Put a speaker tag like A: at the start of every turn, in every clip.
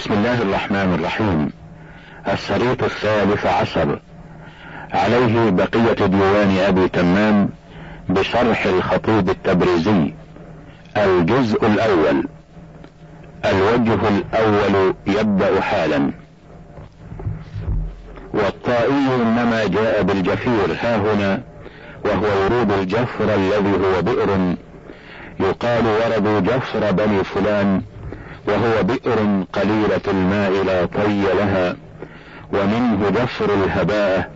A: بسم الله الرحمن الرحيم. الشريط الثالث عشر. عليه بقية ديوان أبي تمام بشرح الخطيب التبريزي. الجزء الأول. الوجه الأول يبدأ حالا. والطائي إنما جاء بالجفير ها هنا وهو ورود الجفر الذي هو بئر. يقال ورد جفر بني فلان وهو بئر قليلة الماء لا طي لها ومنه جفر الهباء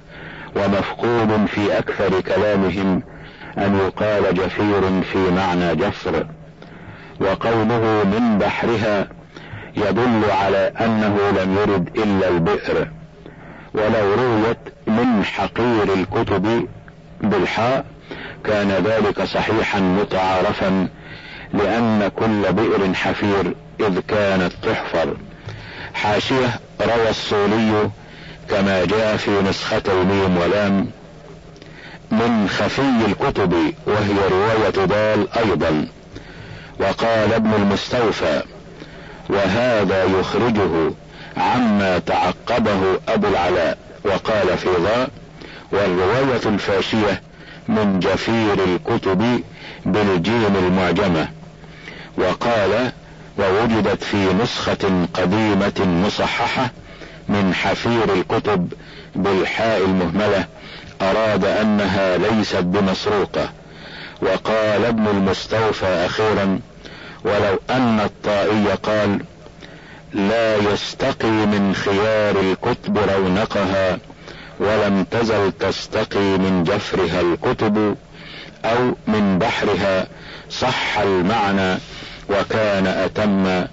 A: ومفقود في أكثر كلامهم أن يقال جفير في معنى جفر. وقوله من بحرها يدل على أنه لم يرد إلا البئر. ولو رويت من حقير الكتب بالحاء كان ذلك صحيحا متعارفا لأن كل بئر حفير. إذ كانت تحفر. حاشية روى الصولي كما جاء في نسختي ميم ولام. من خفي الكتب وهي رواية دال أيضا. وقال ابن المستوفى وهذا يخرجه عما تعقبه أبو العلاء وقال في ضاء والرواية الفاشية من جفير الكتب بالجيم المعجمة وقال ووجدت في نسخة قديمة مصححة من حفير الكتب بإلحاء المهملة أراد أنها ليست بمسروقة. وقال ابن المستوفى أخيرا ولو أن الطائي قال لا يستقي من خيار الكتب رونقها ولم تزل تستقي من جفرها الكتب أو من بحرها صح المعنى وكان أتم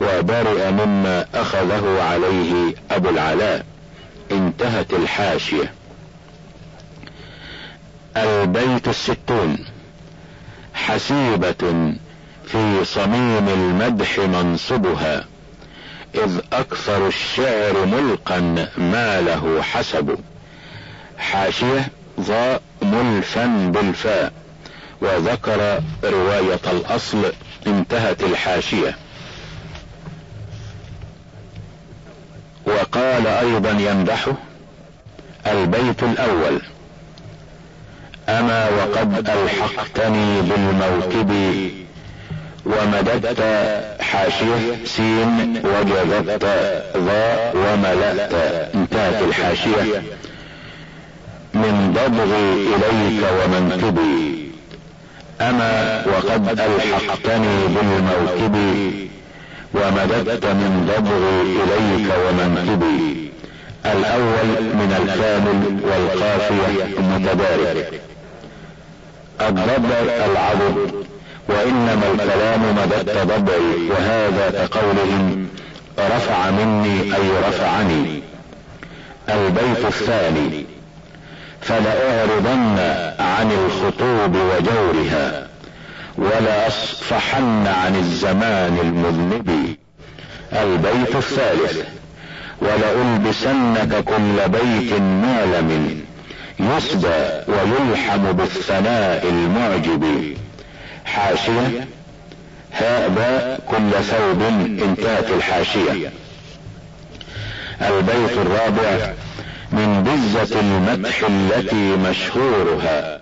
A: وبرئ مما أخذه عليه أبو العلاء. انتهت الحاشية. البيت الستون. حسيبة في صميم المدح منصبها إذ أكثر الشعر ملقا ما له حسب. حاشية ضاء ملفا بالفاء وذكر رواية الأصل انتهت الحاشية. وقال أيضا يمدحه البيت الأول. أما وقد ألحقتني بالموكب ومددت حاشية سين وجدت ضاء وملأت. انتهت الحاشية. من ضبغي إليك ومنكبي أما وقد ألحقتني بالموكب ومددت من ضبغي إليك ومنكبي. الأول من الكامل والقافية المتبارك. الضبع العضد وإنما الكلام مددت ضبعي وهذا كقولهم رفع مني أي رفعني. البيت الثاني فلأعرضن عن الخطوب وجورها ولاصفحن عن الزمان المذنب. البيت الثالث ولألبسنك كل بيت معلم يصدى ويلحم بالثناء المعجب. حاشية هاء باء كل ثوب انتهت الحاشية. البيت الرابع من بزة المدح التي مشهورها.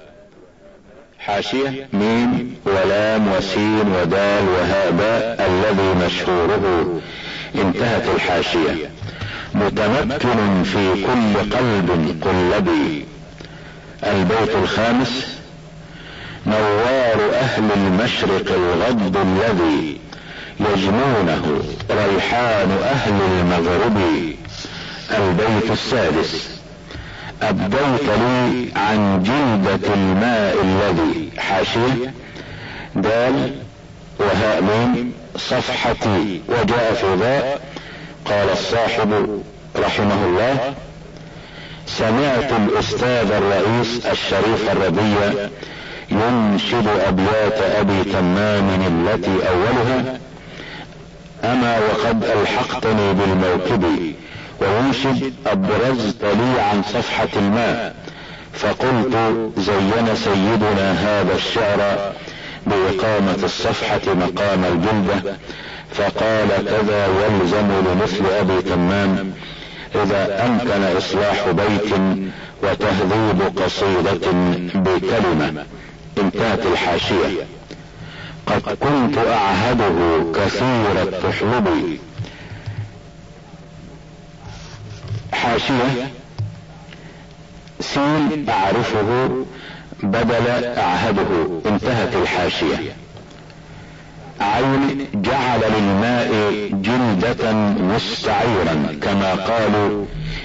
A: حاشية. ميم ولام وسين ودال وهاء باء الذي مشهوره. انتهت الحاشية. متمكن في كل قلب قلبي. البيت الخامس. نوار أهل المشرق الغض الذي يجنونه. ريحان أهل المغرب. البيت السادس. أبديت لي عن جلدة الماء الذي حاشية. دال وهاء ميم صفحتي وجاء في ذا قال الصاحب رحمه الله سمعت الأستاذ الرئيس الشريف الربيع ينشد أبيات أبي تمام التي أولها أما وقد ألحقتني بالموكب وينشد ابرزت لي عن صفحة الماء. فقلت زين سيدنا هذا الشعر بإقامة الصفحة مقام الجلدة. فقال كذا يلزم لمثل أبي تمام. إذا أمكن إصلاح بيت وتهذيب قصيدة بكلمة. انتهت الحاشية. قد كنت أعهده كثير التحلب. حاشية. سين أعرفه بدل أعهده. انتهت الحاشية. عين جعل للماء جلدة مستعيرا كما قالوا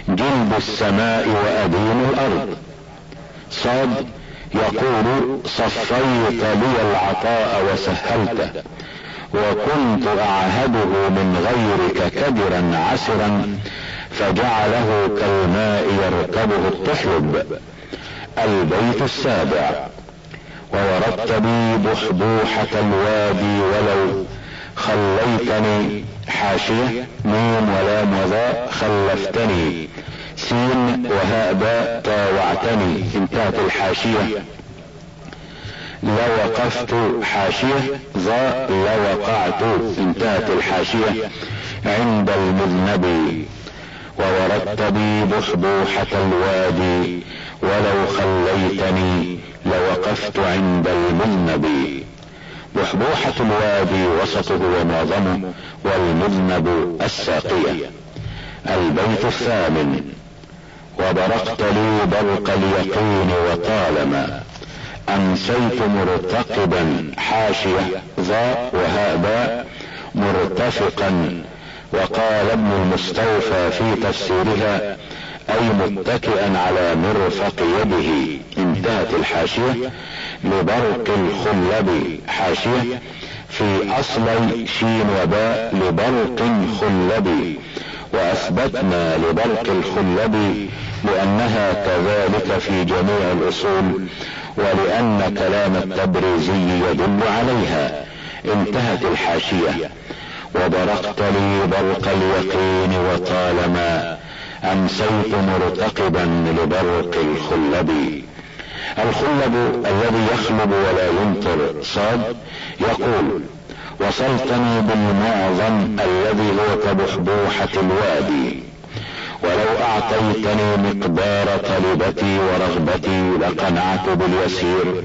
A: جلد السماء وأدين الأرض. صاد يقول صفيت لي العطاء وسهلته وكنت أعهده من غيرك كدرا عسرا فجعله كالماء يركبه الطحلب. البيت السابع. ووردت بي بحبوحة الوادي ولو خليتني. حاشية ميم ولام وذاء خلفتني. سين وهاء باء طاوعتني. انتهت الحاشية. لوقفت حاشية ظاء لوقعت. انتهت الحاشية. عند المذنب ووردت بي بحبوحة الوادي ولو خليتني لوقفت عند المذنب بحبوحة الوادي وسطه ومعظمه والمذنب الساقية. البيت الثامن. وبرقت لي برق اليقين وطالما. أمسيت مرتقبا حاشية ظاء وهاء باء مرتفقا وقال ابن المستوفى في تفسيرها أي متكئا على مرفق يده انتهت الحاشية لبرق الخلب حاشية في اصلي شين وباء لبرق خلب وأثبتنا لبرق الخلب لأنها كذلك في جميع الأصول ولأن كلام التبريزي يدل عليها انتهت الحاشية. وبرقت لي برق اليقين وطالما امسيت مرتقبا لبرق الخلب؟ الخلب الذي يخلب ولا يمطر صاد؟ يقول وصلتني بالمعظم الذي هو كبحبوحة الوادي. ولو أعطيتني مقدار طلبتي ورغبتي لقنعت باليسير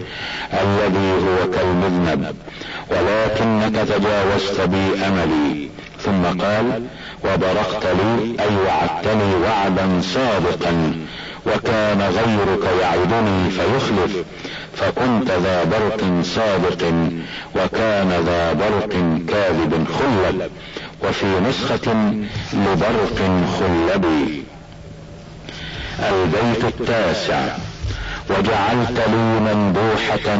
A: الذي هو كالمذنب ولكنك تجاوزت بي املي ثم قال وبرقت لي أي وعدتني وعدا صادقا وكان غيرك يعدني فيخلف فكنت ذا برق صادق وكان ذا برق كاذب خلب. وفي نسخة لبرق خلبي. البيت التاسع. وجعلت لي مندوحة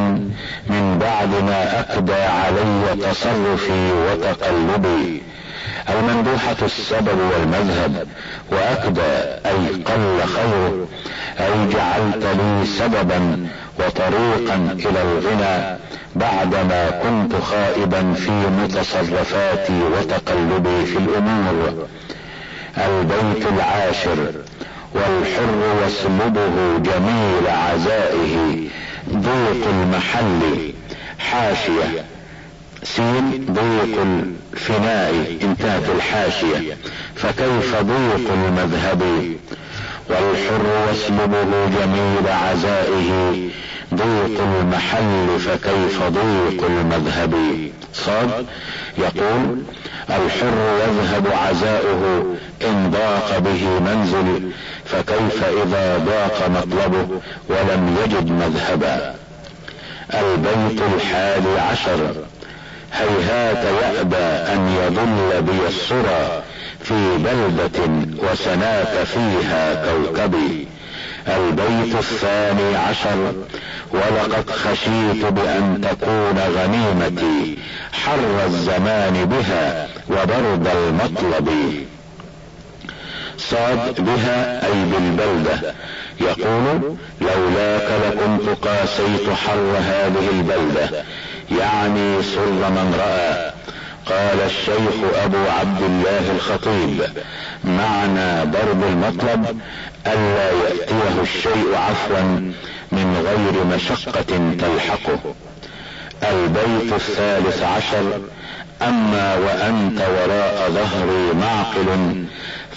A: من بعد ما اكدى علي تصرفي وتقلبي. المندوحة السبب والمذهب. واكدى أي قل خيره. أي جعلت لي سببا وطريقا إلى الغنى بعدما كنت خائبا في متصرفاتي وتقلبي في الأمور. البيت العاشر والحر واسلبه جميل عزائه ضيق المحل حاشية. سين ضيق الفناء انتهت الحاشية. فكيف ضيق المذهب؟ والحر واسلبه جميل عزائه. ضيق المحل فكيف ضيق المذهب؟ صاد يقول الحر يذهب عزاؤه إن ضاق به منزل فكيف إذا ضاق مطلبه ولم يجد مذهبا؟ البيت الحادي عشر. هيهات يأبى أن يضل بي الصرى في بلدة وسناك فيها كوكبي البيت الثاني عشر. ولقد خشيت بأن تكون غنيمتي حر الزمان بها وبرد المطلب. صاد بها أي بالبلدة. يقول لولاك لكنت قاسيت حر هذه البلدة. يعني سر من رأى. قال الشيخ أبو عبد الله الخطيب معنى ضرب المطلب ألا يأتيه الشيء عفوا من غير مشقة تلحقه. البيت الثالث عشر أما وأنت وراء ظهري معقل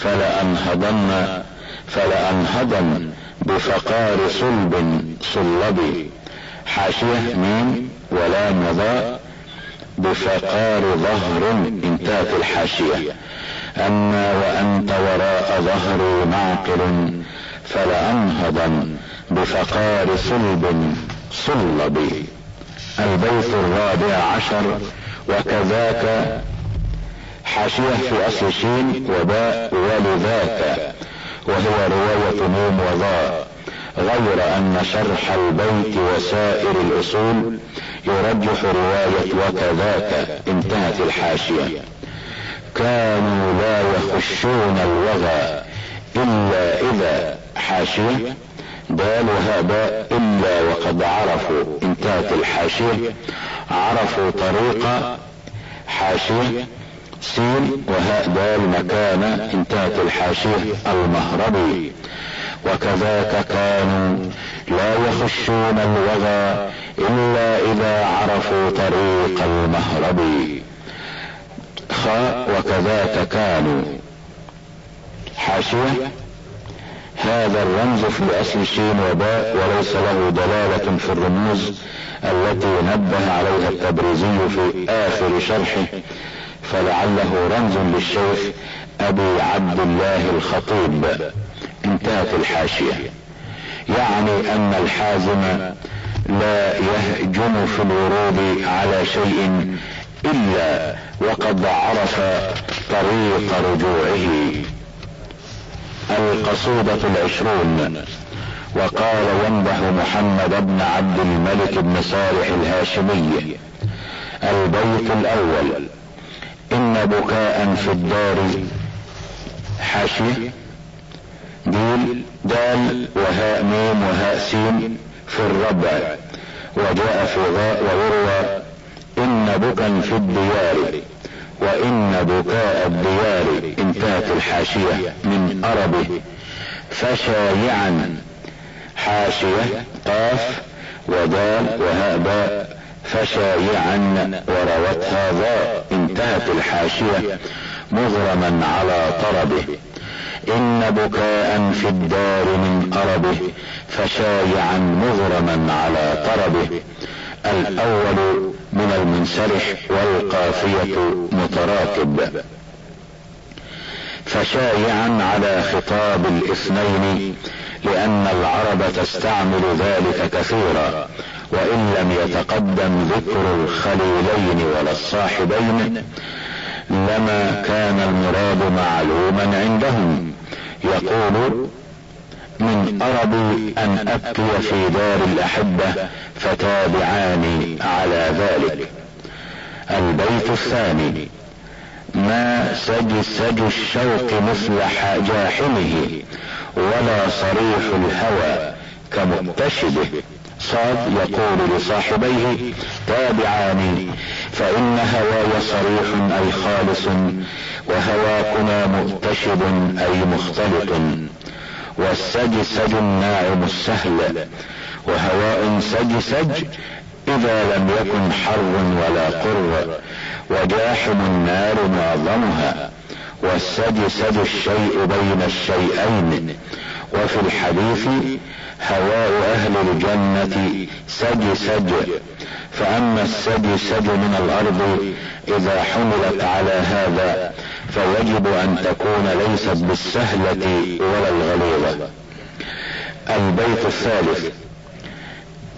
A: فلأنهضن فلأنهضن بفقار صلب صلبي. حاشية ميم ولا مضاء بفقار ظهر انتهت الحاشية. أما وأنت وراء ظهري معقل فلانهضن بفقار صلب صلبي البيت الرابع عشر وكذاك حاشية في اصل شين وباء ولذاك وهو رواية نوم وضاء. غير أن شرح البيت وسائر الأصول يرجح رواية وكذاك انتهت الحاشية. كانوا لا يخشون الوغى إلا إذا حاشية. دال وهاء إلا وقد عرفوا انتهت الحاشية. عرفوا طريق حاشية. سين وهاء دال مكان انتهت الحاشية. المهربي. وكذاك كانوا لا يخشون الوغى إلا إذا عرفوا طريق المهربي خاء وكذاك كانوا. حاشية. هذا الرمز في أصل شين وباء وليس له دلالة في الرموز التي نبه عليها التبريزي في آخر شرحه فلعله رمز للشيخ أبي عبد الله الخطيب. انتهت الحاشية. يعني أن الحازم لا يهجم في الورود على شيء إلا وقد عرف طريق رجوعه. القصيدة العشرون. وقال يمدح محمد بن عبد الملك بن صالح الهاشمي. البيت الأول. إن بكاء في الدار حاشية. ديل دال وهاء ميم وهاء سين في الربع. وجاء في غاء ويروى إن بكا في الديار وإن بكاء الديار انتهت الحاشية من أربه. فشايعا حاشية قاف ودال وهاء باء. فشايعا وروتها ضاء انتهت الحاشية مغرما على طربه. إن بكاء في الدار من اربه فشايعا مغرما على طربه. الأول من المنسرح والقافية متراكب. فشايعا على خطاب الاثنين لأن العرب تستعمل ذلك كثيرا وإن لم يتقدم ذكر الخليلين ولا الصاحبين لما كان المراد معلوما عندهم. يقول من اربي أن ابكي في دار الأحبة فتابعاني على ذلك. البيت الثاني ما سج سج الشوق مثل جاحمه ولا صريح الهوى كمكتشبه صاد يقول لصاحبيه تابعاني فإن هواي صريح أي خالص وهواكما مؤتشب أي مختلط. والسج سج الناعم السهل وهواء سج سج إذا لم يكن حر ولا قر وجاحم النار معظمها. والسج سج الشيء بين الشيئين وفي الحديث هواء أهل الجنة سج سج. فأما السج سج من الأرض إذا حملت على هذا فيجب أن تكون ليست بالسهلة ولا الغليظة. البيت الثالث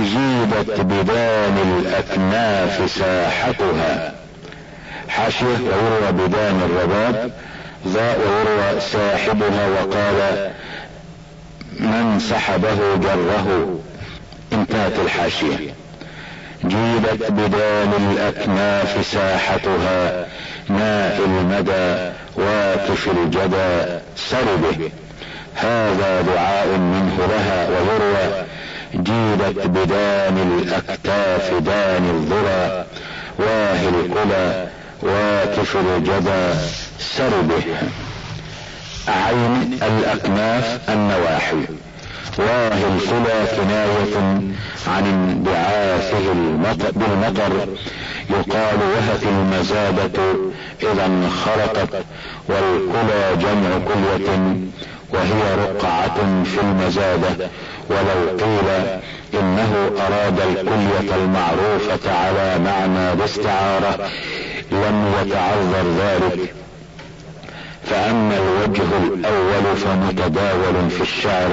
A: جيدت بدان الأكناف ساحتها. حاشية ويروى بدان الرباب ضاء ويروى صاحبها وقال من سحبه جره انتهت الحاشية. جيدت بدان الأكناف ساحتها ماء المدى واكف الجدى سربه. هذا دعاء منه لها ويروى جيدت بدان الأكتاف دان الذرى. واهي الكلى واكف الجدى سربه. عين الأكناف النواحي. واهي الكلى كناية عن انبعاثه بالمطر. يقال وهت المزادة إذا انخرطت والكلى جمع كلية وهي رقعة في المزادة. ولو قيل إنه أراد الكلية المعروفة على معنى الاستعارة لم يتعذر ذلك. فأما الوجه الأول فمتداول في الشعر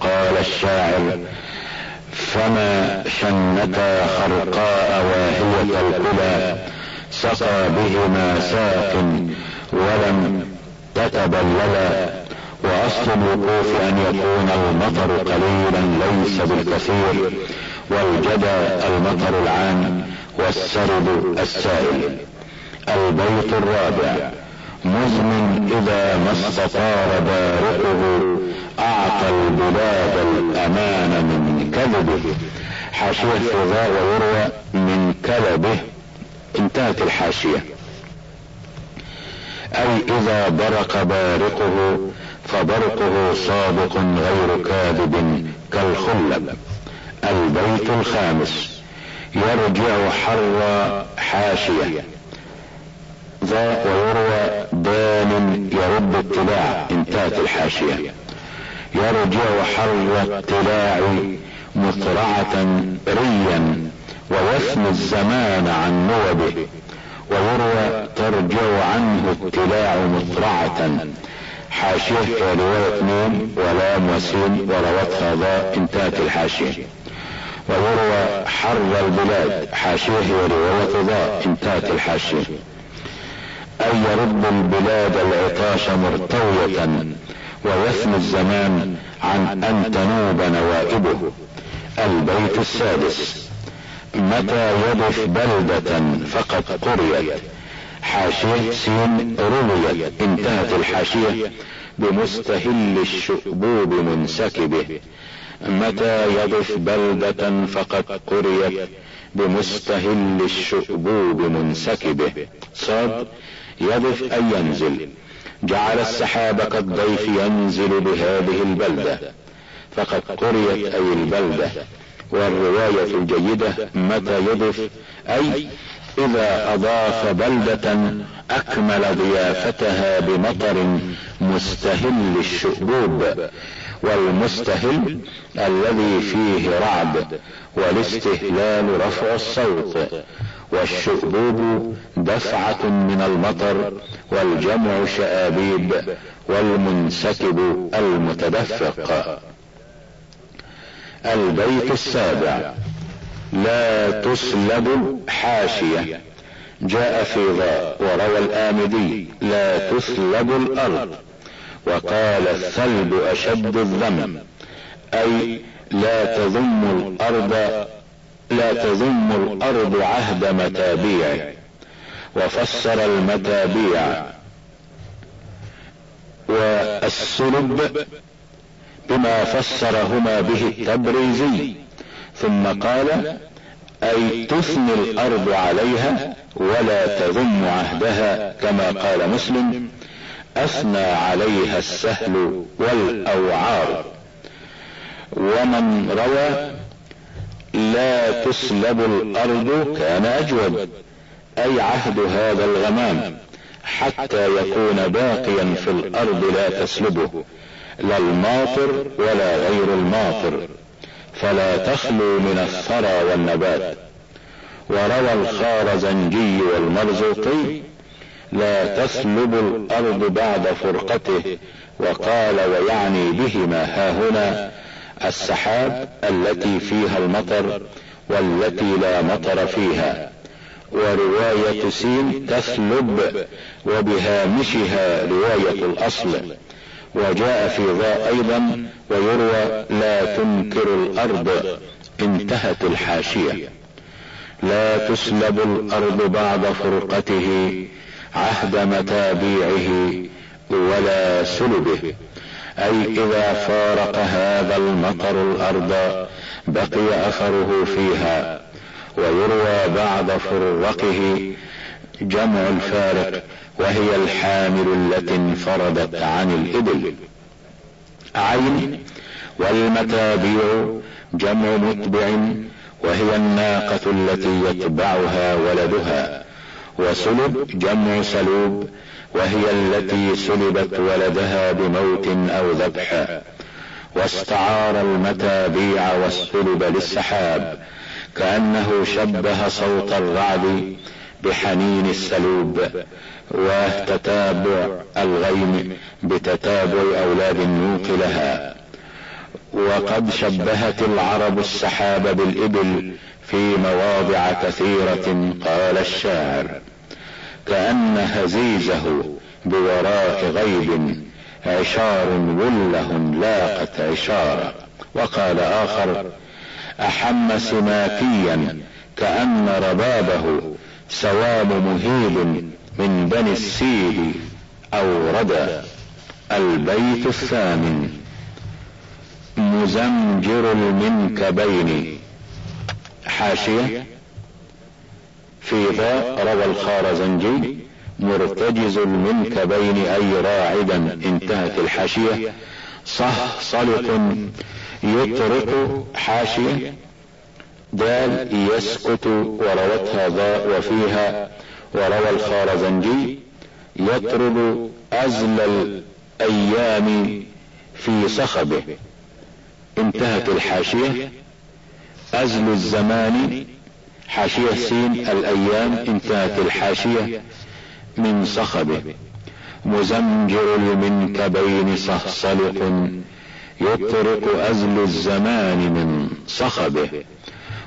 A: قال الشاعر فما شنتا خرقاء واهية الكلى سقى بهما ساق ولم تتبللا وأصل الوقوف أن يكون المطر قليلا ليس بالكثير والجدى المطر العام والسرد السائل. البيت الرابع. مزمن إذا ما استطار بارقه أعطى البلاد الأمان من كذبه. حاشية فضاء ويروى من كذبه. انتهت الحاشية. أي إذا برق بارقه فبرقه صادق غير كاذب كالخلب. البيت الخامس. يرجع حر حاشية. ذا ويروى دان يرد الطلاع انتهت الحاشية. يرجع حر الطلاع مطرعة ريا ويثني الزمان عن نوبه. ويروى ترجع عنه الطلاع مطرعة. حاشية رواية اثنين ولام وسين وروتها ضاء انتهت الحاشية. ويروى حر البلاد حاشية ورواية ضاء انتهت الحاشية. أن يرد البلاد العطاش مرتوية ويثني الزمان عن أن تنوب نوائبه. البيت السادس. متى يضف بلدة فقد قريت. حاشية سين رويت انتهت الحاشية بمستهل الشؤبوب منسكبه متى يضف بلدة فقد قريت. بمستهل الشؤبوب منسكبه صاد يضف أن ينزل. جعل السحاب كالضيف ينزل بهذه البلدة. فقد قريت أي البلدة. والرواية الجيدة متى يضف أي إذا أضاف بلدة أكمل ضيافتها بمطر مستهل الشؤبوب. والمستهل الذي فيه رعد. والاستهلال رفع الصوت. والشؤبوب دفعة من المطر والجمع شآبيب والمنسكب المتدفق. البيت السابع. لا تسلب حاشية جاء في ضاء وروى الآمدي. لا تسلب الأرض. وقال الثلب أشد الذم. أي لا تذم الأرض لا تذم الأرض عهد متابيع. وفسر المتابيع. والسلب بما فسرهما به التبريزي. ثم قال أي تثني الأرض عليها ولا تذم عهدها كما قال مسلم أثنى عليها السهل والأوعار. ومن روى لا تسلب الأرض كان أجود. أي عهد هذا الغمام. حتى يكون باقيا في الأرض لا تسلبه. لا الماطر ولا غير الماطر. فلا تخلو من الثرى والنبات. وروى الخارزنجي والمرزوقي لا تسلب الأرض بعد فرقته وقال ويعني بهما هاهنا السحاب التي فيها المطر والتي لا مطر فيها. ورواية سين تسلب وبهامشها رواية الأصل. وجاء في ذا أيضا ويروى لا تنكر الأرض انتهت الحاشية. لا تسلب الأرض بعد فرقته عهد متابيعه ولا سلبه. أي إذا فارق هذا المطر الأرض بقي أثره فيها ويروى بعد فرقه جمع الفارق وهي الحامل التي انفردت عن الإبل. عين والمتابيع جمع متبع وهي الناقة التي يتبعها ولدها وسلب جمع سلوب وهي التي سلبت ولدها بموت أو ذبح. واستعار المتابيع والسلب للسحاب كأنه شبه صوت الرعد بحنين السلوب وتتابع الغيم بتتابع أولاد النوق لها. وقد شبهت العرب السحاب بالإبل في مواضع كثيرة قال الشاعر. كأن هزيزه بوراء غيب عشار وله لاقت عشارا. وقال آخر أحم سماكيا كأن ربابه سوام مهيب من بني السيل اورد البيت الثامن مزمجر المنكبين. حاشية في ذا روى الخارزنجي مرتجز المنكبين أي راعدا انتهت الحاشية. صح صلق يطرق حاشية. دال يسكت وروتها ضاء وفيها. وروى الخارزنجي يطرد أزل الأيام في صخبه. انتهت الحاشية. أزل الزمان حاشية سين الأيام انتهت الحاشية من صخبه مزمجر المنكبين صهصلق يطرق أزل الزمان من صخبه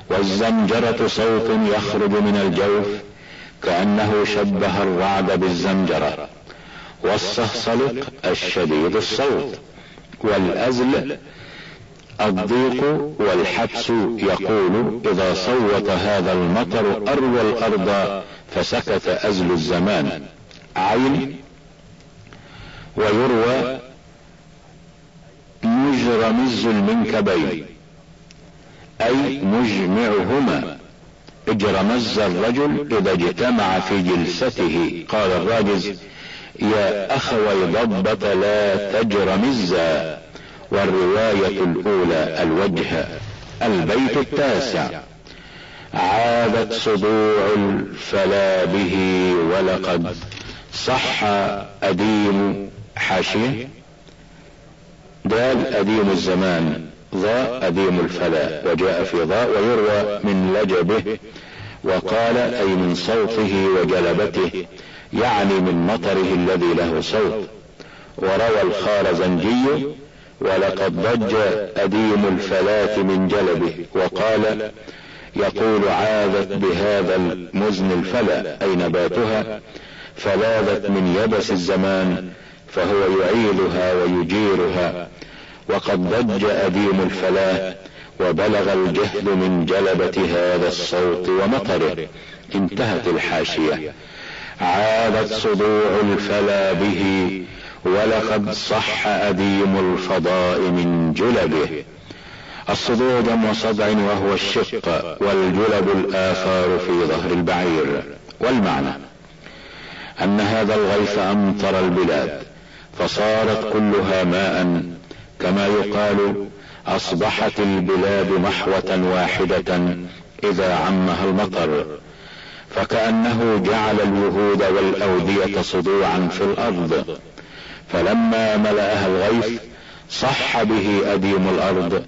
A: والزمجرة صوت يخرج من الجوف كأنه شبه الرعد بالزمجرة. والصهصلق الشديد الصوت والأزل الضيق والحبس يقول إذا صوت هذا المطر أروى الأرض فسكت أزل الزمان. عين ويروى مجرمز المنكبين. أي مجمعهما. اجرمز الرجل إذا اجتمع في جلسته. قال الراجز يا أخوي ضبة لا تجرمزا. والرواية الأولى الوجه البيت التاسع. عادت صدوع الفلا به ولقد صح أديم حاشية. دال أديم الزمان ضاء أديم الفلا وجاء في ضاء ويروى من لجبه. وقال أي من صوته وجلبته يعني من مطره الذي له صوت. وروى الخارزنجي ولقد ضج أديم الفلاة من جلبه وقال يقول عاذت بهذا المزن الفلا أي نباتها فلاذت من يبس الزمان فهو يعيلها ويجيرها وقد ضج أديم الفلاة وبلغ الجهل من جلبة هذا الصوت ومطره انتهت الحاشية. عادت صدوع الفلا به ولقد صح أديم الفضاء من جلبه الصدوع جمع صدع وهو الشق والجلب الآثار في ظهر البعير. والمعنى؟ أن هذا الغيث أمطر البلاد فصارت كلها ماء كما يقال أصبحت البلاد محوة واحدة إذا عمها المطر. فكأنه جعل الوهود والأودية صدوعا في الأرض. فلما ملأها الغيث صح به أديم الأرض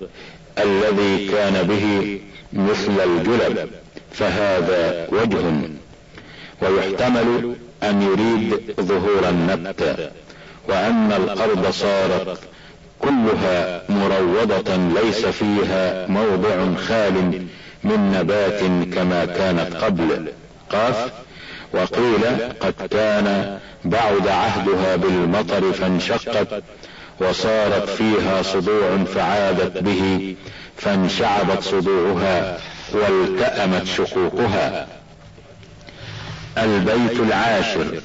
A: الذي كان به مثل الجلب فهذا وجه. ويحتمل أن يريد ظهور النبت. وأن الأرض صارت كلها مروضة ليس فيها موضع خال من نبات كما كانت قبل. قاف وقيل قد كان بعد عهدها بالمطر فانشقت وصارت فيها صدوع فعادت به فانشعبت صدوعها والتأمت شقوقها. البيت العاشر.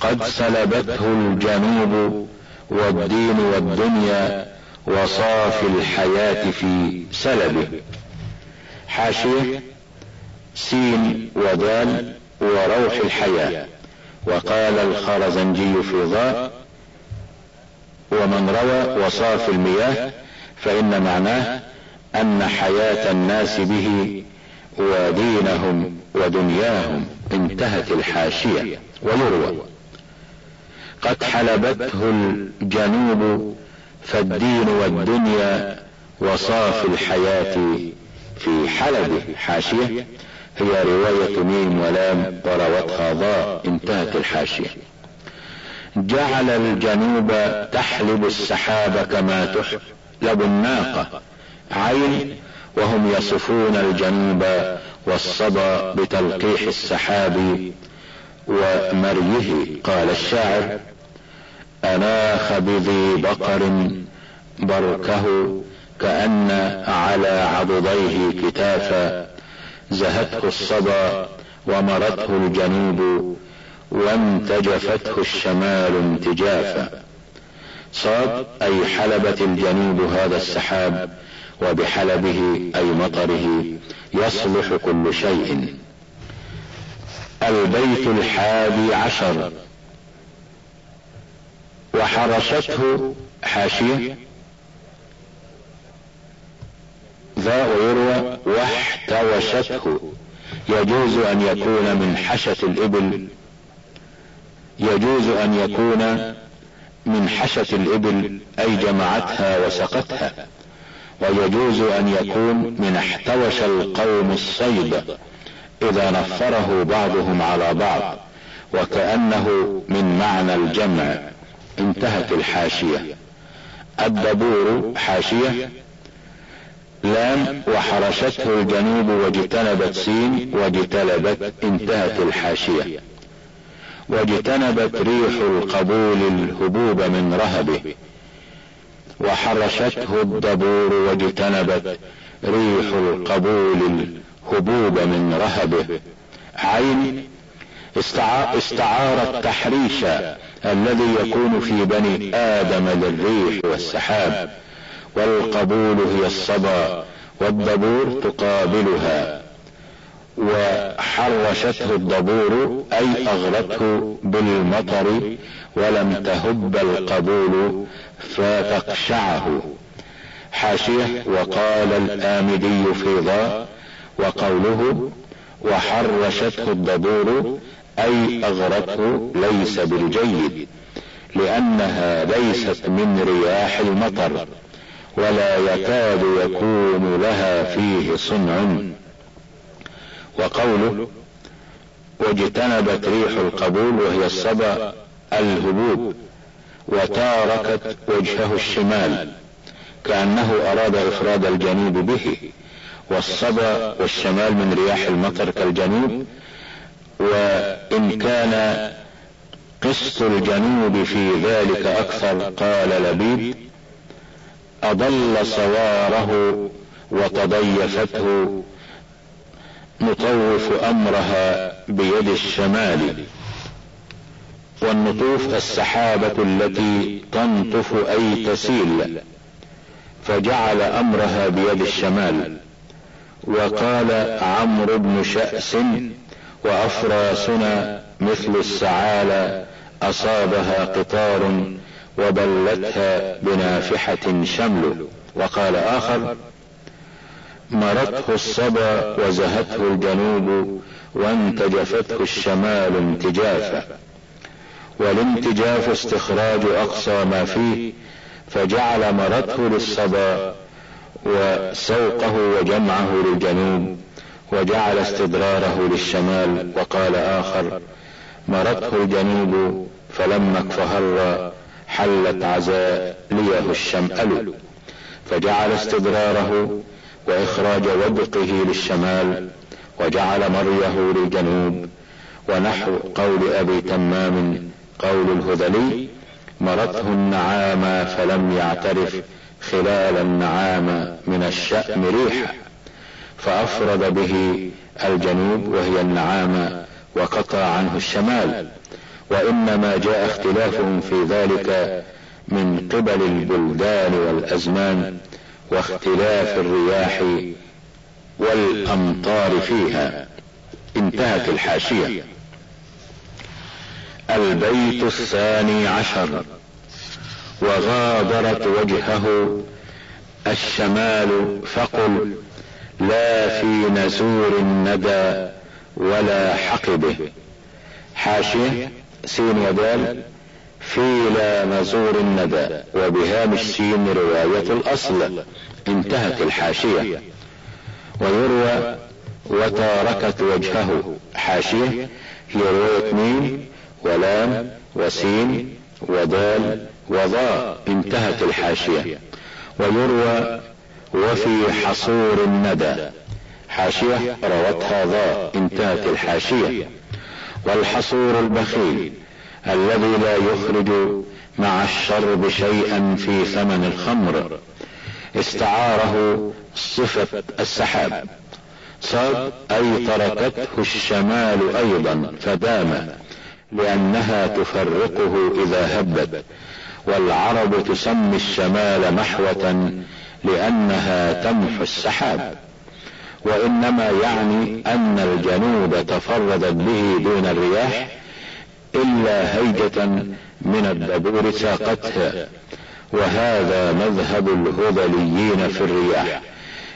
A: قد سلبته الجنوب والدين والدنيا وصافي الحياة في سلبه. حاشية سين ودال وروح الحياة. وقال الخرزنجي في ضاء ومن روى وصافي المياه فإن معناه أن حياة الناس به ودينهم ودنياهم انتهت الحاشية ويروى. قد حلبته الجنوب فالدين والدنيا وصاف الحياة في حلبه حاشية هي رواية ميم ولام وروتها ضاء انتهت الحاشية. جعل الجنوب تحلب السحاب كما تحلب الناقة عين وهم يصفون الجنوب والصبا بتلقيح السحاب ومريه قال الشاعر. أناخ بذي بقر بركه كأن على عضديه كتافا زهته الصبا ومرته الجنوب وانتجفته الشمال انتجافا. صاد أي حلبت الجنوب هذا السحاب وبحلبه أي مطره يصلح كل شيء. البيت الحادي عشر. وحرشته حاشية ذا ويروى واحتوشته. يجوز أن يكون من حشة الإبل. يجوز أن يكون من حشة الإبل أي جمعتها وسقتها. ويجوز أن يكون من احتوش القوم الصيد إذا نفره بعضهم على بعض وكأنه من معنى الجمع. انتهت الحاشية. الدبور حاشية. لام وحرشته الجنوب واجتنبت سين واجتلبت انتهت الحاشية. واجتنبت ريح القبول الهبوب من رهبه. وحرشته الدبور واجتنبت ريح القبول الهبوب من رهبه. عين استعار التحريش الذي يكون في بني آدم للريح والسحاب. والقبول هي الصبا والدبور تقابلها. وحرشته الدبور أي أغرته بالمطر ولم تهب القبول فتقشعه. حاشية وقال الآمدي في ضاء وقوله وحرشته الدبور أي أغرته ليس بالجيد لأنها ليست من رياح المطر. ولا يكاد يكون لها فيه صنع. وقوله واجتنبت ريح القبول وهي الصبا الهبوب وتاركت وجهه الشمال كأنه أراد إفراد الجنوب به والصبا والشمال من رياح المطر كالجنوب وإن كان قسط الجنوب في ذلك أكثر قال لبيب أضل صواره وتضيفته نطوف أمرها بيد الشمال. والنطوف السحابة التي تنطف أي تسيل فجعل أمرها بيد الشمال. وقال عمرو بن شأس وأفراسنا مثل السعالى أصابها قطار وبلتها بنافحة شمل. وقال آخر مرته الصبا وزهته الجنوب وانتجفته الشمال انتجافا. والانتجاف استخراج أقصى ما فيه فجعل مرته للصبا وسوقه وجمعه للجنوب وجعل استدراره للشمال. وقال آخر مرته الجنوب فلما اكفهر حلت عزاليه الشمأل. فجعل استدراره وإخراج ودقه للشمال وجعل مريه للجنوب ونحو قول أبي تمام قول الهذلي مرته النعامى فلم يعترف خلال النعام من الشأم ريحا فأفرد به الجنوب وهي النعامة وقطع عنه الشمال. وإنما جاء اختلافهم في ذلك من قبل البلدان والأزمان واختلاف الرياح والأمطار فيها. انتهت الحاشية. البيت الثاني عشر. وغادرت وجهه. الشمال فقل لا في نزور الندى ولا حقبه. حاشية. سين ودال في لا نزور الندى وبهامش سين رواية الأصل انتهت الحاشية. ويروى وتاركت وجهه. حاشية هي رواية ميم ولام وسين ودال وضاء. انتهت الحاشية. ويروى وفي حصور الندى. حاشية روتها ضاء. انتهت الحاشية. والحصور البخيل الذي لا يخرج مع الشرب شيئا في ثمن الخمر. استعاره صفة السحاب. صاد أي تركته الشمال أيضا فدام لأنها تفرقه إذا هبت. والعرب تسمي الشمال محوة لأنها تمحو السحاب. وإنما يعني أن الجنوب تفردت به دون الرياح إلا هيجة من الدبور ساقتها. وهذا مذهب الهذليين في الرياح.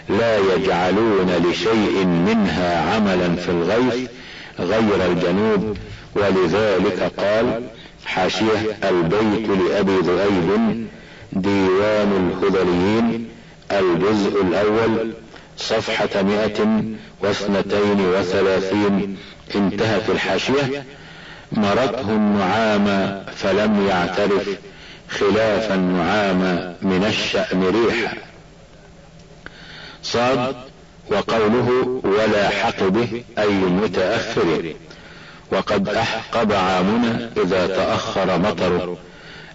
A: لا يجعلون لشيء منها عملا في الغيث غير الجنوب ولذلك قال حاشية البيت لأبي ذؤيب ديوان الهذليين الجزء الأول صفحة مئة واثنتين وثلاثين. انتهت الحاشية. مرته النعام فلم يعترف. خلاف النعام من الشأن ريحا صاد وقوله ولا حقبه أي متأخر. وقد أحقب عامنا إذا تأخر مطره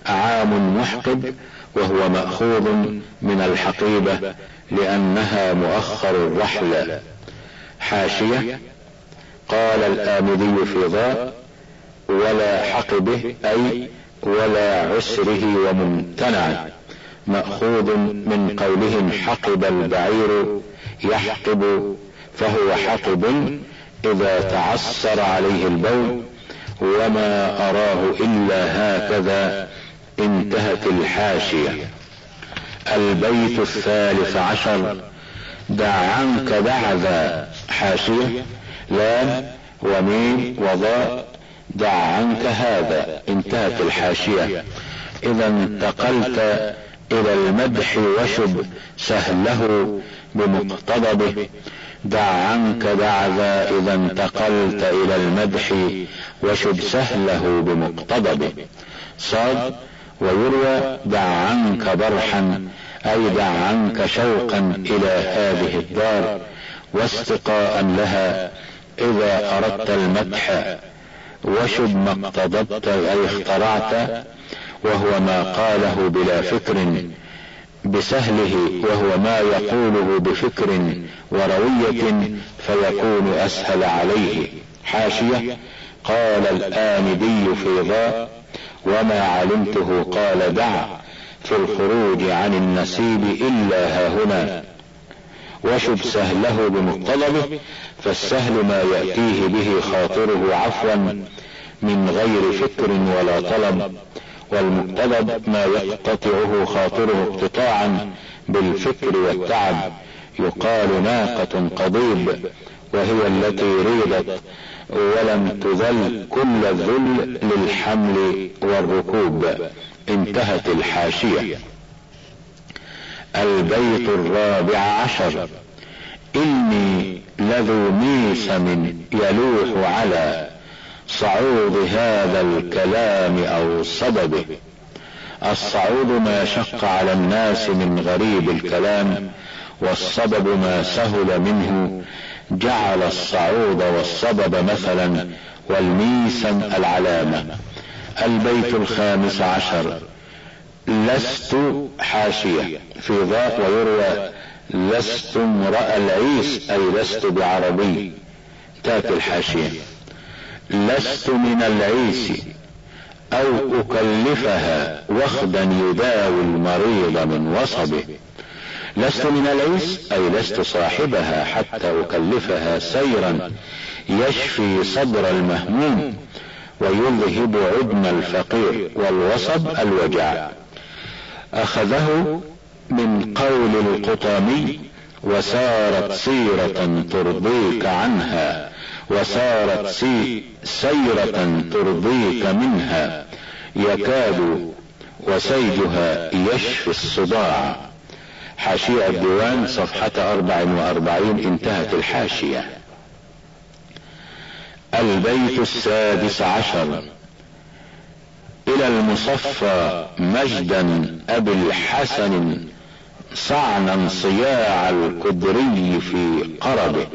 A: عام محقب وهو مأخوذ من الحقيبة. لأنها مؤخر الرحل. حاشية. قال الآمدي في ضاء ولا حقبه أي ولا عسره وممتنع. مأخوذ من قولهم حقب البعير يحقب فهو حقب إذا تعسر عليه البول. وما أراه إلا هكذا انتهت الحاشية. البيت الثالث عشر. دع عنك دع ذا حاشية. لام وميم وضاء. دع عنك هذا. انتهت الحاشية. إذا انتقلت إلى المدح وشب سهله بمقتضبه. دع عنك دع ذا إذا انتقلت إلى المدح وشب سهله بمقتضبه. صاد ويروى دع عنك برحا أي دع عنك شوقا إلى هذه الدار واستقاء لها إذا أردت المدح. وشب ما اقتضبت أي اخترعت وهو ما قاله بلا فكر بسهله وهو ما يقوله بفكر وروية فيكون أسهل عليه. حاشية قال الآمدي في ضاء وما علمته قال دع في الخروج عن النسيب الا ها هنا وشب سهله بمطلبه فالسهل ما يأتيه به خاطره عفوا من غير فكر ولا طلب والمقتضب ما يقتطعه خاطره اقتطاعا بالفكر والتعب يقال ناقة قضيب وهي التي ريضت ولم تذل كل الذل للحمل والركوب. انتهت الحاشية. البيت الرابع عشر. إني لذو ميسم يلوح على صعود هذا الكلام أو صدده الصعود ما شق على الناس من غريب الكلام والصبب ما سهل منه جعل الصعود والصبب مثلا والميسم العلامة. البيت الخامس عشر. لست حاشية. في ضاء ويروى لست امرأ العيس أي لست بعربي. تاتي الحاشية. لست من العيس أو أكلفها وخدا يداوي المريض من وصبه. لست من العيس أي لست صاحبها حتى أكلفها سيرا. يشفي صدر المهموم ويذهب عدم الفقير والوصب الوجع. أخذه من قول القطامي وسارت سيرة ترضيك عنها وسارت سي سيرة ترضيك منها. يكاد وسيجها يشفي الصداع. حاشية الديوان صفحة أربع وأربعين انتهت الحاشية. البيت السادس عشر. إلى المصفى مجدا أبي الحسن صعنا صياع الكدري في قربه.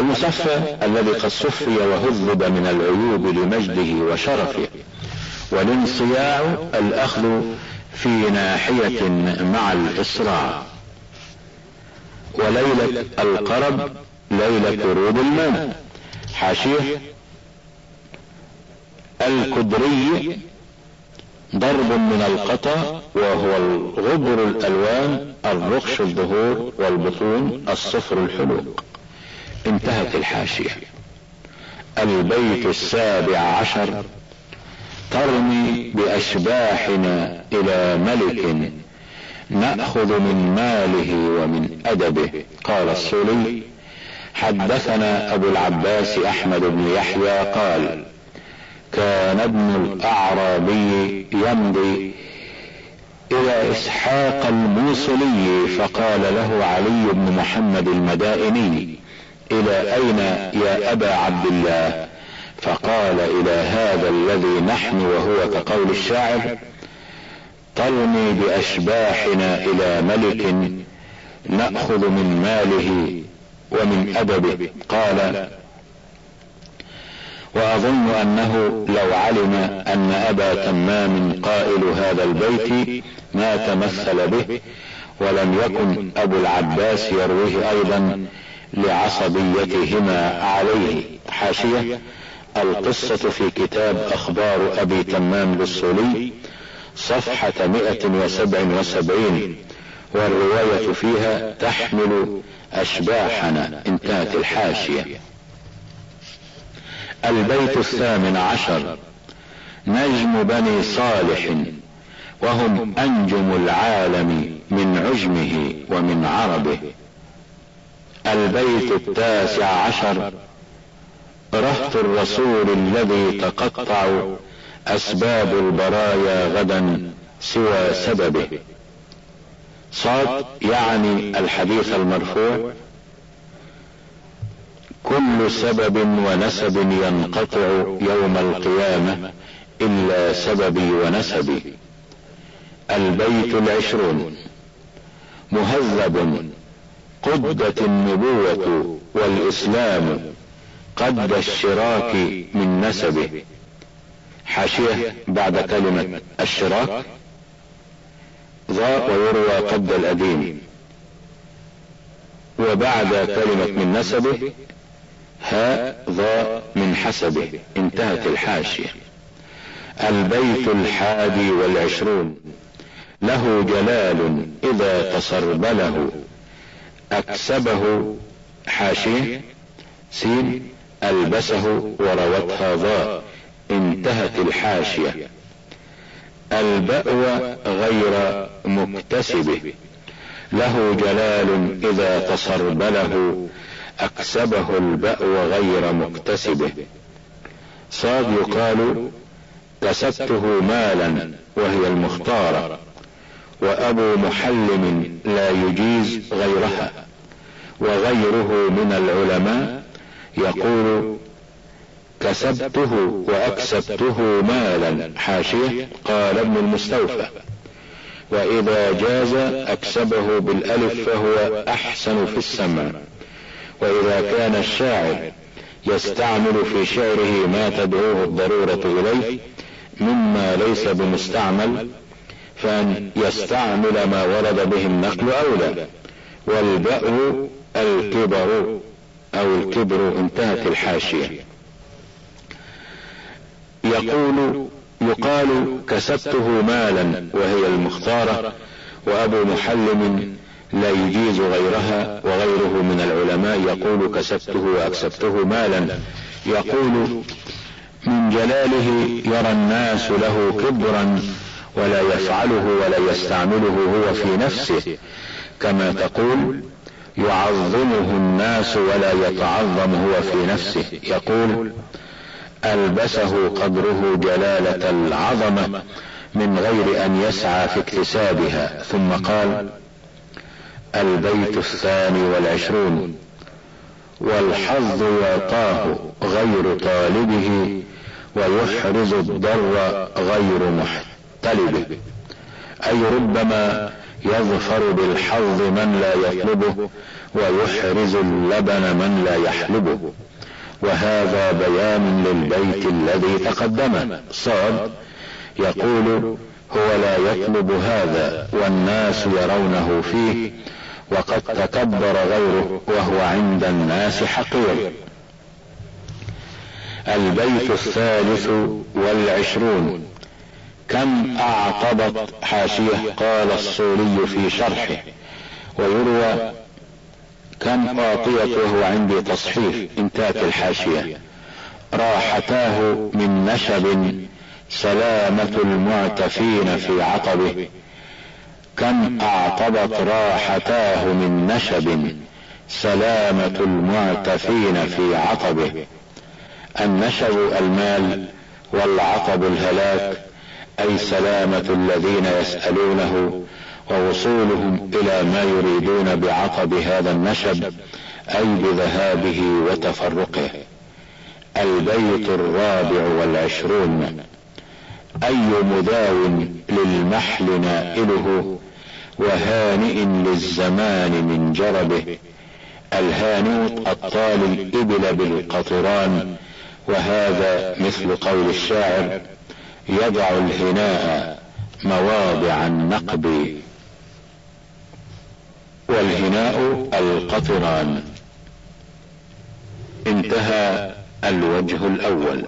A: المصفى الذي قد صفي وهذب من العيوب لمجده وشرفه. والانصياع الأخذ في ناحية مع الاسراع وليلة القرب ليلة رود الماء. حاشية. الكدري ضرب من القطا وهو الغبر الألوان الرقش الظهور والبطون الصفر الحلوق. انتهت الحاشية. البيت السابع عشر. ترمي بأشباحنا إلى ملك نأخذ من ماله ومن أدبه. قال السولي حدثنا أبو العباس أحمد بن يحيى قال كان ابن الأعرابي يمضي إلى إسحاق الموصلي فقال له علي بن محمد المدائني إلى أين يا أبا عبد الله؟ فقال إلى هذا الذي نحن وهو كقول الشاعر ترمي بأشباحنا إلى ملك نأخذ من ماله ومن أدبه. قال وأظن أنه لو علم أن أبا تمام قائل هذا البيت ما تمثل به ولم يكن أبو العباس يرويه أيضا لعصبيتهما عليه. حاشية. القصة في كتاب أخبار أبي تمام للصولي صفحة مئة وسبع وسبعين والرواية فيها تحمل أشباحنا انتهت الحاشية. البيت الثامن عشر نجم بني صالح وهم أنجم العالم من عجمه ومن عربه. البيت التاسع عشر رهط الرسول الذي تقطع أسباب البرايا غدا سوى سببه. صاد يعني الحديث المرفوع كل سبب ونسب ينقطع يوم القيامة إلا سببي ونسبي. البيت العشرون. مهذب. قدت النبوة والإسلام. قد الشراك من نسبه. حاشية بعد كلمة الشراك. ضاء ويروى قد الأديم وبعد كلمة من نسبه هاء ضاء من حسبه. انتهت الحاشية. البيت الحادي والعشرون. له جلال إذا تصربله أكسبه حاشية سين ألبسه وروتها ضاء. انتهت الحاشية. البأو غير مكتسبه. له جلال إذا تصربله أكسبه البأو غير مكتسبه. صاد يقال كسبته مالا وهي المختارة. وأبو محلم لا يجيز غيرها. وغيره من العلماء يقول كسبته وأكسبته مالا. حاشية قال ابن المستوفى. وإذا جاز أكسبه بالألف فهو أحسن في السمع. وإذا كان الشاعر يستعمل في شعره ما تدعوه الضرورة إليه مما ليس بمستعمل فأن يستعمل ما ورد به النقل أولى. والبأر الكبر. أو الكبر انتهت الحاشية. يقول يقال كسبته مالا وهي المختارة وأبو محلم لا يجيز غيرها وغيره من العلماء يقول كسبته وأكسبته مالا. يقول من جلاله يرى الناس له كبرا ولا يفعله ولا يستعمله هو في نفسه. كما تقول يعظمه الناس ولا يتعظم هو في نفسه. يقول ألبسه قدره جلالة العظمة من غير أن يسعى في اكتسابها. ثم قال البيت الثاني والعشرون والحظ يعطاه غير طالبه ويحرز الضر غير محتلبه. أي ربما يظفر بالحظ من لا يطلبه ويحرز اللبن من لا يحلبه. وهذا بيان للبيت الذي تقدم صاد يقول هو لا يطلب هذا والناس يرونه فيه وقد تكبر غيره وهو عند الناس حقير. البيت الثالث والعشرون. كم أعقبت حاشية؟ قال الصولي في شرحه. ويروى كم قاطية وهو عندي تصحيف انتهت الحاشية. راحتاه من نشب سلامة المعتفين في عقبه. كم أعقبت راحتاه من نشب سلامة المعتفين في عقبه. النشب المال والعقب الهلاك. أي سلامة الذين يسألونه ووصولهم إلى ما يريدون بعقب هذا النشب أي بذهابه وتفرقه. البيت الرابع والعشرون. أي مداو للمحل نائله وهانئ للزمان من جربه. الهانوت الطال الإبل بالقطران وهذا مثل قول الشاعر يضع الهناء مواضع النقب والهناء القطران. انتهى الوجه الأول.